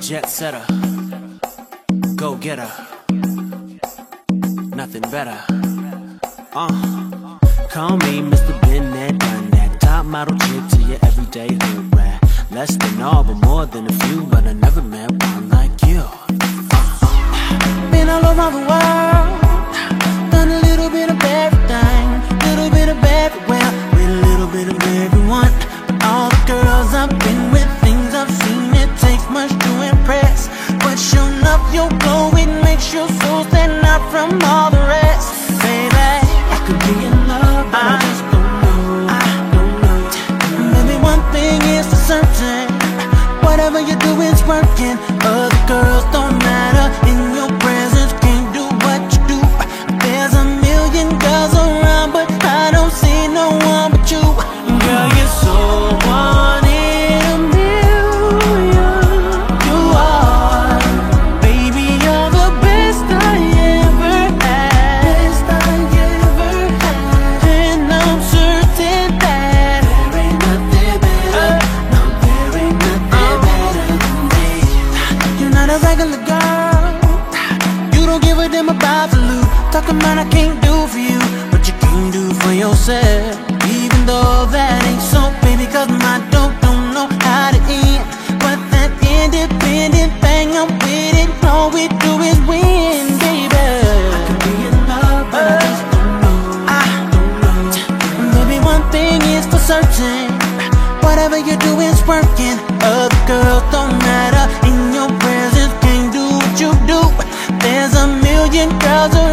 Jet setter, go getter, nothing better. Uh, call me Mr. Been that, done that, top model chick to your everyday hood rat. Less than all, but more than a few, but I never met one like you. Uh, been all around the world, out from all the rest. Baby, I could be in love, but I, ah. just don't know. Ah. I don't know. Maybe one thing is for certain. Whatever you do is working. Other girls don't matter. Don't give about the loot. Talking about I can't do for you, but you can do for yourself. Even though that ain't so, baby, cause my dope don't know how to end. But that independent thing, I'm with it. All we do is win, baby. I could be in love, but I just don't know. I don't know. Maybe one thing is for certain. Whatever you do is working. Other girls don't million girls around